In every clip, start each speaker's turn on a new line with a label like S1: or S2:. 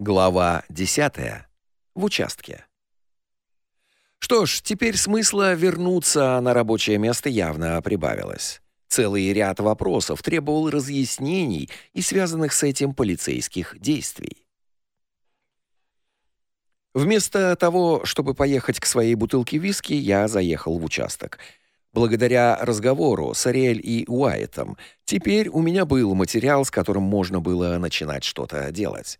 S1: Глава 10. В участке. Что ж, теперь смысла вернуться на рабочее место явно прибавилось. Целый ряд вопросов требовал разъяснений и связанных с этим полицейских действий. Вместо того, чтобы поехать к своей бутылке виски, я заехал в участок. Благодаря разговору с Ариэль и Уайтом, теперь у меня был материал, с которым можно было начинать что-то делать.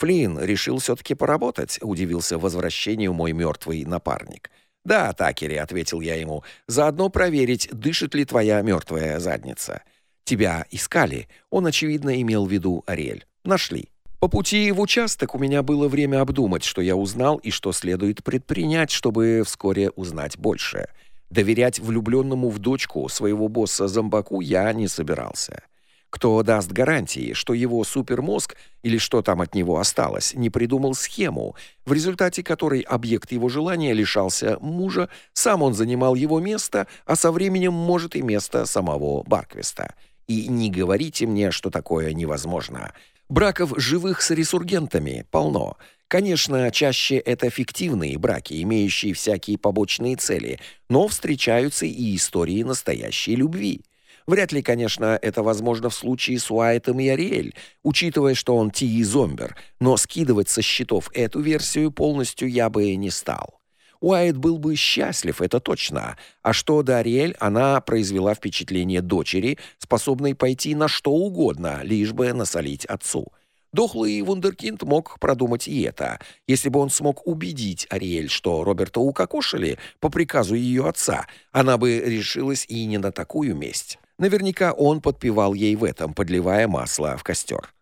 S1: Флинн решил все таки поработать, удивился возвращению мой мертвый напарник. Да, Такери, ответил я ему. Заодно проверить, дышит ли твоя мертвая задница. Тебя искали. Он очевидно имел в виду Ариэль. Нашли. По пути в участок у меня было время обдумать, что я узнал и что следует предпринять, чтобы вскоре узнать больше. Доверять влюбленному в дочку своего босса Зомбаку я не собирался. Кто даст гарантии, что его супермозг или что там от него осталось, не придумал схему, в результате которой объект его желания лишался мужа, сам он занимал его место, а со временем может и место самого Барквиста. И не говорите мне, что такое невозможно. Браков живых с ресургентами полно. Конечно, чаще это фиктивные браки, имеющие всякие побочные цели, но встречаются и истории настоящей любви. Вряд ли, конечно, это возможно в случае с Уайтом и Ариэль, учитывая, что он Ти Зомбер, но скидывать со счетов эту версию полностью я бы не стал. Уайт был бы счастлив, это точно. А что до Ариэль, она произвела впечатление дочери, способной пойти на что угодно, лишь бы насолить отцу. Дохлый вундеркинд мог продумать и это. Если бы он смог убедить Ариэль, что Роберта укокошили по приказу ее отца, она бы решилась и не на такую месть. Наверняка он подпевал ей в этом, подливая масло в костер.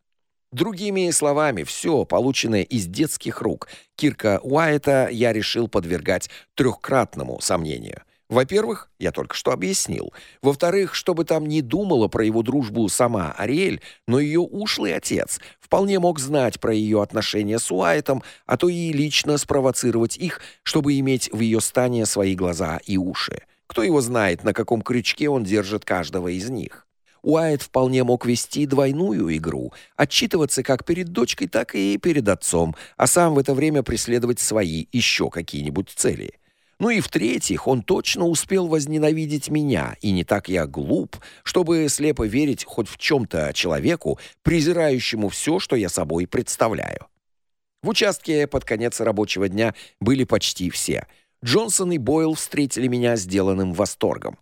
S1: Другими словами, все, полученное из детских рук Кирка Уайта, я решил подвергать трехкратному сомнению. Во-первых, я только что объяснил. Во-вторых, чтобы там не думала про его дружбу сама Ариэль, но ее ушлый отец вполне мог знать про ее отношения с Уайтом, а то и лично спровоцировать их, чтобы иметь в ее стане свои глаза и уши. Кто его знает, на каком крючке он держит каждого из них. Уайт вполне мог вести двойную игру, отчитываться как перед дочкой, так и перед отцом, а сам в это время преследовать свои еще какие-нибудь цели. Ну и в-третьих, он точно успел возненавидеть меня, и не так я глуп, чтобы слепо верить хоть в чем то человеку, презирающему все, что я собой представляю. В участке под конец рабочего дня были почти все — Джонсон и Бойл встретили меня сделанным восторгом.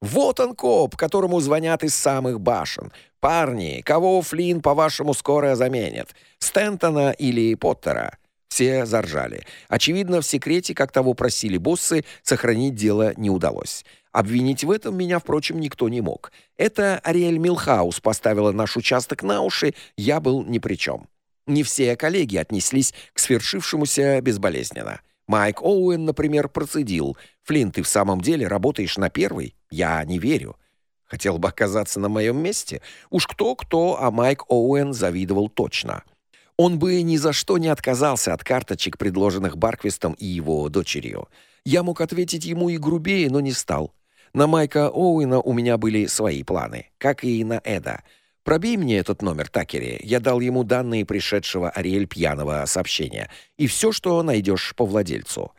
S1: Вот он коп, которому звонят из самых башен. Парни, кого Флинн, по-вашему, скоро заменит? Стентона или Поттера? Все заржали. Очевидно, в секрете, как того просили боссы, сохранить дело не удалось. Обвинить в этом меня, впрочем, никто не мог. Это Ариэль Милхаус поставила наш участок на уши, я был ни при чем. Не все коллеги отнеслись к свершившемуся безболезненно. Майк Оуэн, например, процедил: "Флинт, ты в самом деле работаешь на первый? Я не верю". Хотел бы оказаться на моем месте. Уж кто-кто, а Майк Оуэн завидовал точно. Он бы ни за что не отказался от карточек, предложенных Барквистом и его дочерью. Я мог ответить ему и грубее, но не стал. На Майка Оуэна у меня были свои планы, как и на Эда. Пробей мне этот номер Такери. Я дал ему данные пришедшего Ариэль пьяного сообщения и все, что найдешь по владельцу.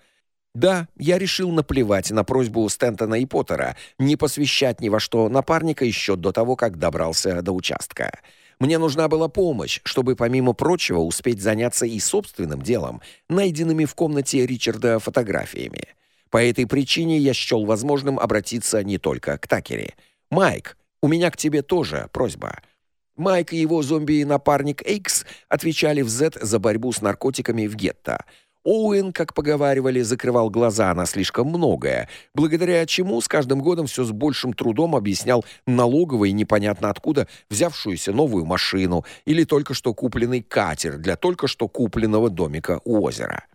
S1: Да, я решил наплевать на просьбу Стентона и Поттера не посвящать ни во что напарника еще до того, как добрался до участка. Мне нужна была помощь, чтобы помимо прочего успеть заняться и собственным делом, найденными в комнате Ричарда фотографиями. По этой причине я счел возможным обратиться не только к Такери. Майк, у меня к тебе тоже просьба. Майк и его зомби-напарник Эйкс отвечали в Z за борьбу с наркотиками в гетто. Оуэн, как поговаривали, закрывал глаза на слишком многое, благодаря чему с каждым годом все с большим трудом объяснял налоговой непонятно откуда взявшуюся новую машину или только что купленный катер для только что купленного домика у озера.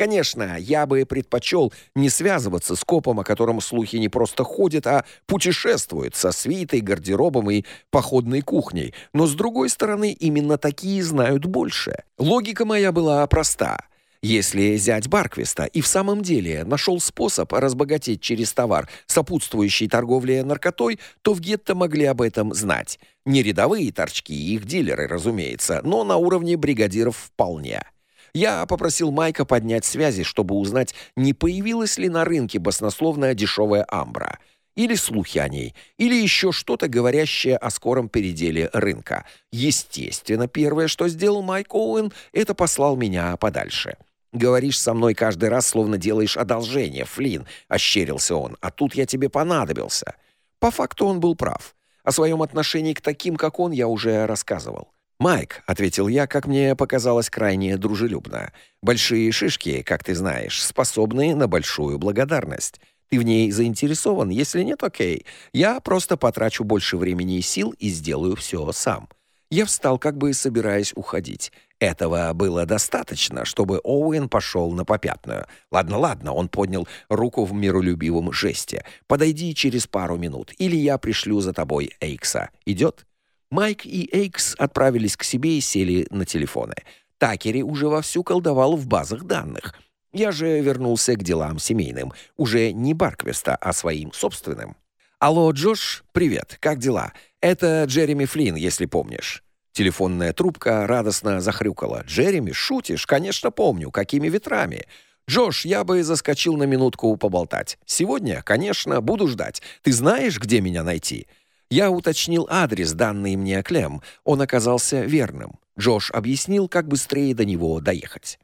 S1: Конечно, я бы предпочел не связываться с копом, о котором слухи не просто ходят, а путешествуют со свитой, гардеробом и походной кухней. Но с другой стороны, именно такие знают больше. Логика моя была проста. Если зять Барквиста и в самом деле нашел способ разбогатеть через товар, сопутствующий торговле наркотой, то в гетто могли об этом знать. Не рядовые торчки и их дилеры, разумеется, но на уровне бригадиров вполне. Я попросил Майка поднять связи, чтобы узнать, не появилась ли на рынке баснословная дешевая амбра – или слухи о ней, или еще что-то говорящее о скором переделе рынка. Естественно, первое, что сделал Майк Оуэн, это послал меня подальше. Говоришь со мной каждый раз, словно делаешь одолжение, Флин, ощерился он. А тут я тебе понадобился. По факту он был прав. О своем отношении к таким, как он, я уже рассказывал. «Майк», — ответил я, как мне показалось крайне дружелюбно. «Большие шишки, как ты знаешь, способны на большую благодарность. Ты в ней заинтересован? Если нет, окей. Я просто потрачу больше времени и сил и сделаю все сам. Я встал, как бы собираясь уходить. Этого было достаточно, чтобы Оуэн пошел на попятную. Ладно, ладно, он поднял руку в миролюбивом жесте. Подойди через пару минут, или я пришлю за тобой Эйкса. Идет? Майк и Эйкс отправились к себе и сели на телефоны. Такери уже вовсю колдовал в базах данных. Я же вернулся к делам семейным, уже не Барквеста, а своим собственным. Алло, Джош, привет. Как дела? Это Джереми Флинн, если помнишь. Телефонная трубка радостно захрюкала. Джереми, шутишь? Конечно, помню. Какими ветрами? Джош, я бы заскочил на минутку поболтать. Сегодня, конечно, буду ждать. Ты знаешь, где меня найти? Я уточнил адрес, данный мне Клем. Он оказался верным. Джош объяснил, как быстрее до него доехать.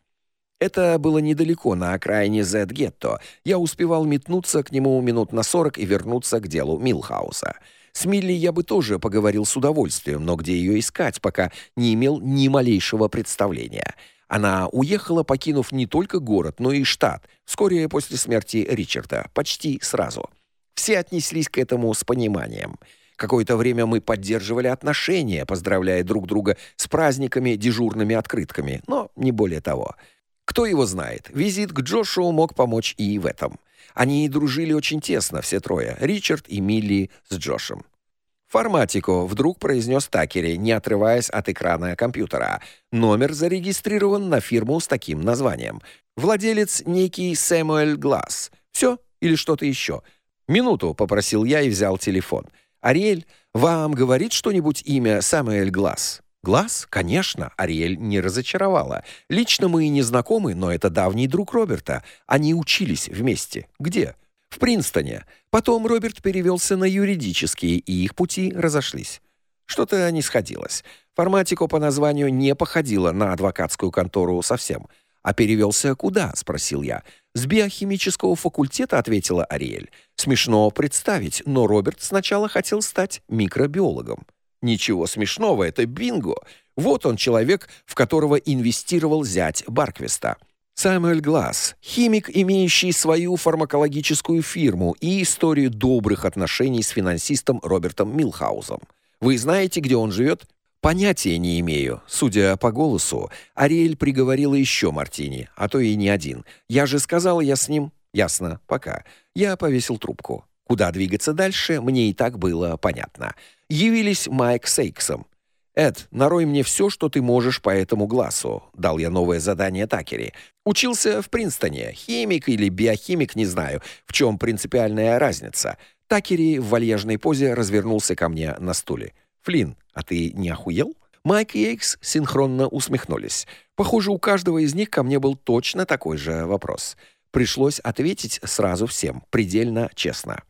S1: Это было недалеко, на окраине Зет-гетто. Я успевал метнуться к нему минут на сорок и вернуться к делу Милхауса. С Милли я бы тоже поговорил с удовольствием, но где ее искать, пока не имел ни малейшего представления. Она уехала, покинув не только город, но и штат, вскоре после смерти Ричарда, почти сразу. Все отнеслись к этому с пониманием. Какое-то время мы поддерживали отношения, поздравляя друг друга с праздниками, дежурными открытками, но не более того. Кто его знает? Визит к Джошу мог помочь и в этом. Они дружили очень тесно, все трое: Ричард и Милли с Джошем. Форматико вдруг произнес Такери, не отрываясь от экрана компьютера. Номер зарегистрирован на фирму с таким названием. Владелец некий Сэмюэль Гласс. Все или что-то еще? Минуту, попросил я и взял телефон. Ариэль, вам говорит что-нибудь имя Сэмюэль Гласс? Глаз, конечно, Ариэль не разочаровала. Лично мы и не знакомы, но это давний друг Роберта. Они учились вместе. Где? В Принстоне. Потом Роберт перевелся на юридический, и их пути разошлись. Что-то не сходилось. Форматико по названию не походило на адвокатскую контору совсем. А перевелся куда, спросил я. С биохимического факультета ответила Ариэль. Смешно представить, но Роберт сначала хотел стать микробиологом. Ничего смешного, это бинго. Вот он человек, в которого инвестировал зять Барквиста. Сэмюэль Гласс, химик, имеющий свою фармакологическую фирму и историю добрых отношений с финансистом Робертом Милхаузом. Вы знаете, где он живет? Понятия не имею. Судя по голосу, Ариэль приговорила еще мартини, а то и не один. Я же сказал, я с ним. Ясно, пока. Я повесил трубку. Куда двигаться дальше, мне и так было понятно явились Майк с Эйксом. «Эд, нарой мне все, что ты можешь по этому глазу», — дал я новое задание Такери. «Учился в Принстоне. Химик или биохимик, не знаю. В чем принципиальная разница?» Такери в вальяжной позе развернулся ко мне на стуле. «Флинн, а ты не охуел?» Майк и Эйкс синхронно усмехнулись. Похоже, у каждого из них ко мне был точно такой же вопрос. Пришлось ответить сразу всем, предельно честно.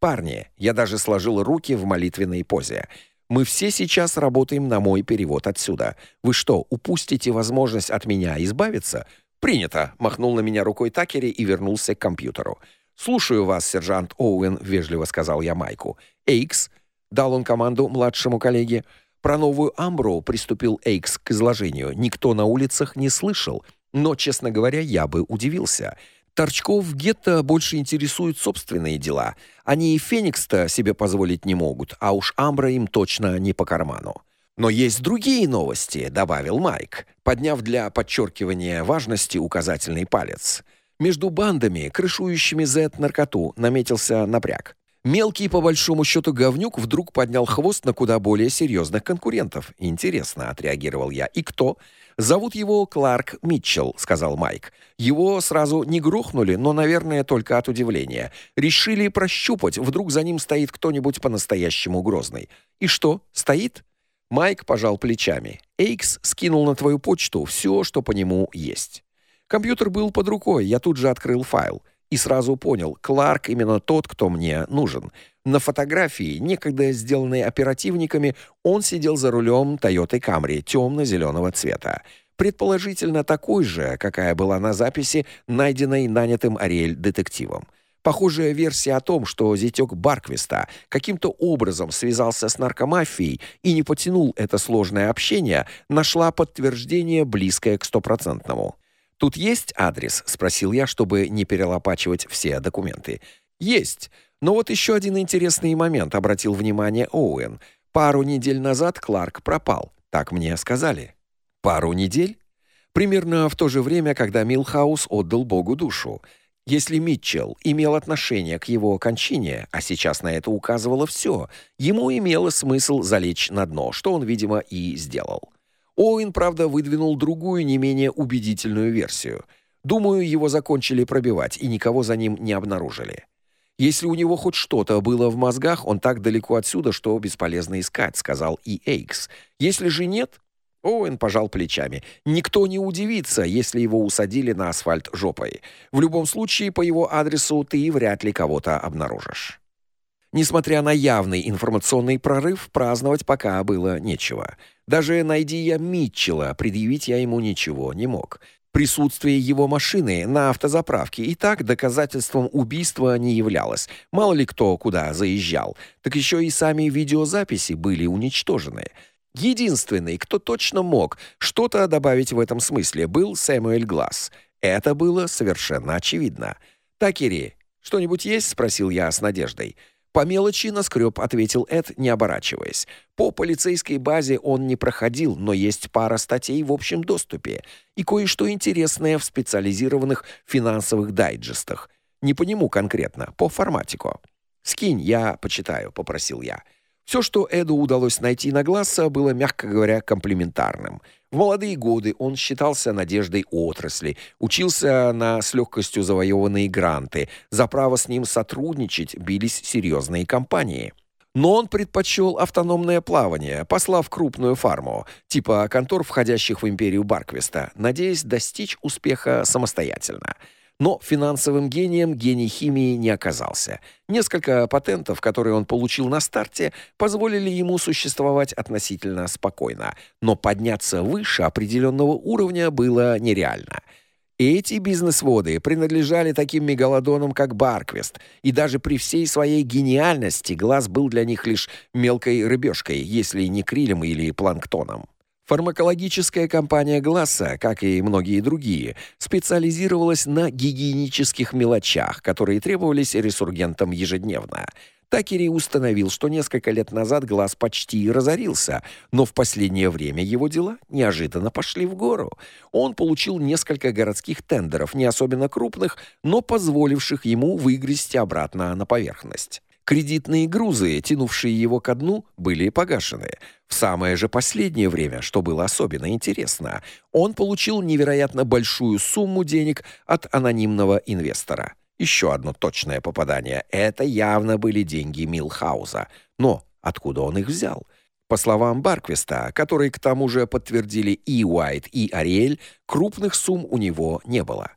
S1: Парни, я даже сложил руки в молитвенной позе. Мы все сейчас работаем на мой перевод отсюда. Вы что, упустите возможность от меня избавиться? Принято, махнул на меня рукой Такери и вернулся к компьютеру. Слушаю вас, сержант Оуэн, вежливо сказал я Майку. Эйкс дал он команду младшему коллеге. Про новую Амбру приступил Эйкс к изложению. Никто на улицах не слышал, но, честно говоря, я бы удивился. Торчков в гетто больше интересуют собственные дела. Они и Феникс-то себе позволить не могут, а уж Амбра им точно не по карману. Но есть другие новости, добавил Майк, подняв для подчеркивания важности указательный палец. Между бандами, крышующими Z наркоту, наметился напряг. Мелкий по большому счету говнюк вдруг поднял хвост на куда более серьезных конкурентов. Интересно, отреагировал я. И кто? Зовут его Кларк Митчелл, сказал Майк. Его сразу не грохнули, но, наверное, только от удивления. Решили прощупать, вдруг за ним стоит кто-нибудь по-настоящему грозный. И что? Стоит? Майк пожал плечами. Эйкс скинул на твою почту все, что по нему есть. Компьютер был под рукой, я тут же открыл файл и сразу понял, Кларк именно тот, кто мне нужен. На фотографии, некогда сделанной оперативниками, он сидел за рулем Toyota Camry темно зеленого цвета. Предположительно такой же, какая была на записи, найденной нанятым Ариэль детективом. Похожая версия о том, что зятёк Барквиста каким-то образом связался с наркомафией и не потянул это сложное общение, нашла подтверждение близкое к стопроцентному. Тут есть адрес, спросил я, чтобы не перелопачивать все документы. Есть. Но вот еще один интересный момент обратил внимание Оуэн. Пару недель назад Кларк пропал, так мне сказали. Пару недель? Примерно в то же время, когда Милхаус отдал Богу душу. Если Митчелл имел отношение к его кончине, а сейчас на это указывало все, ему имело смысл залечь на дно, что он, видимо, и сделал. Оуэн, правда, выдвинул другую, не менее убедительную версию. Думаю, его закончили пробивать и никого за ним не обнаружили. Если у него хоть что-то было в мозгах, он так далеко отсюда, что бесполезно искать, сказал и Эйкс. Если же нет, Оуэн пожал плечами. Никто не удивится, если его усадили на асфальт жопой. В любом случае, по его адресу ты вряд ли кого-то обнаружишь. Несмотря на явный информационный прорыв, праздновать пока было нечего. Даже найди я Митчелла, предъявить я ему ничего не мог. Присутствие его машины на автозаправке и так доказательством убийства не являлось. Мало ли кто куда заезжал. Так еще и сами видеозаписи были уничтожены. Единственный, кто точно мог что-то добавить в этом смысле, был Сэмюэль Гласс. Это было совершенно очевидно. «Такери, что-нибудь есть?» — спросил я с надеждой. По мелочи наскреб ответил Эд, не оборачиваясь. По полицейской базе он не проходил, но есть пара статей в общем доступе и кое-что интересное в специализированных финансовых дайджестах. Не по нему конкретно, по форматику. Скинь, я почитаю, попросил я. Все, что Эду удалось найти на Гласса, было, мягко говоря, комплиментарным. В молодые годы он считался надеждой отрасли, учился на с легкостью завоеванные гранты, за право с ним сотрудничать бились серьезные компании. Но он предпочел автономное плавание, послав крупную фарму, типа контор, входящих в империю Барквиста, надеясь достичь успеха самостоятельно. Но финансовым гением гений химии не оказался. Несколько патентов, которые он получил на старте, позволили ему существовать относительно спокойно, но подняться выше определенного уровня было нереально. Эти бизнес-воды принадлежали таким мегалодонам, как Барквест, и даже при всей своей гениальности глаз был для них лишь мелкой рыбешкой, если не крилем или планктоном. Фармакологическая компания Гласса, как и многие другие, специализировалась на гигиенических мелочах, которые требовались ресургентам ежедневно. Такери установил, что несколько лет назад Глаз почти разорился, но в последнее время его дела неожиданно пошли в гору. Он получил несколько городских тендеров, не особенно крупных, но позволивших ему выгрести обратно на поверхность. Кредитные грузы, тянувшие его ко дну, были погашены. В самое же последнее время, что было особенно интересно, он получил невероятно большую сумму денег от анонимного инвестора. Еще одно точное попадание. Это явно были деньги Милхауза. Но откуда он их взял? По словам Барквиста, которые к тому же подтвердили и Уайт, и Ариэль, крупных сумм у него не было.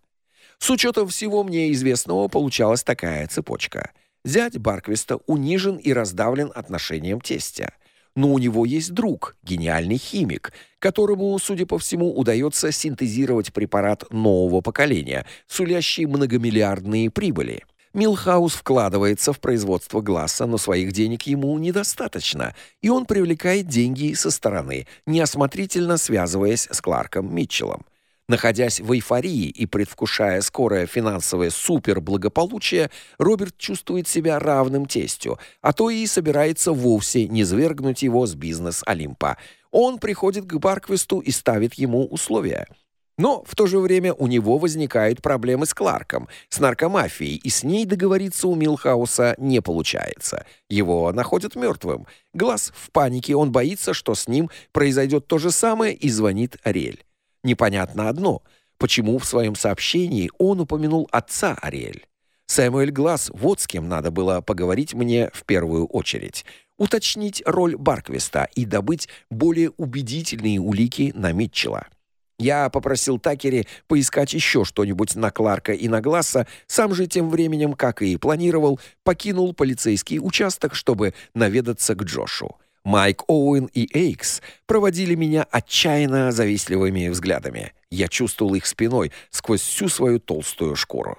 S1: С учетом всего мне известного, получалась такая цепочка – Зять Барквиста унижен и раздавлен отношением тестя. Но у него есть друг, гениальный химик, которому, судя по всему, удается синтезировать препарат нового поколения, сулящий многомиллиардные прибыли. Милхаус вкладывается в производство глаза, но своих денег ему недостаточно, и он привлекает деньги со стороны, неосмотрительно связываясь с Кларком Митчеллом. Находясь в эйфории и предвкушая скорое финансовое суперблагополучие, Роберт чувствует себя равным тестю, а то и собирается вовсе не свергнуть его с бизнес Олимпа. Он приходит к Барквисту и ставит ему условия. Но в то же время у него возникают проблемы с Кларком, с наркомафией, и с ней договориться у Милхауса не получается. Его находят мертвым. Глаз в панике, он боится, что с ним произойдет то же самое, и звонит Ариэль. Непонятно одно: почему в своем сообщении он упомянул отца Ариэль. Сэмюэль Глаз, вот с кем надо было поговорить мне в первую очередь. Уточнить роль Барквиста и добыть более убедительные улики на Митчелла. Я попросил Такери поискать еще что-нибудь на Кларка и на Гласса, сам же тем временем, как и планировал, покинул полицейский участок, чтобы наведаться к Джошу. Майк Оуэн и Эйкс проводили меня отчаянно завистливыми взглядами. Я чувствовал их спиной сквозь всю свою толстую шкуру.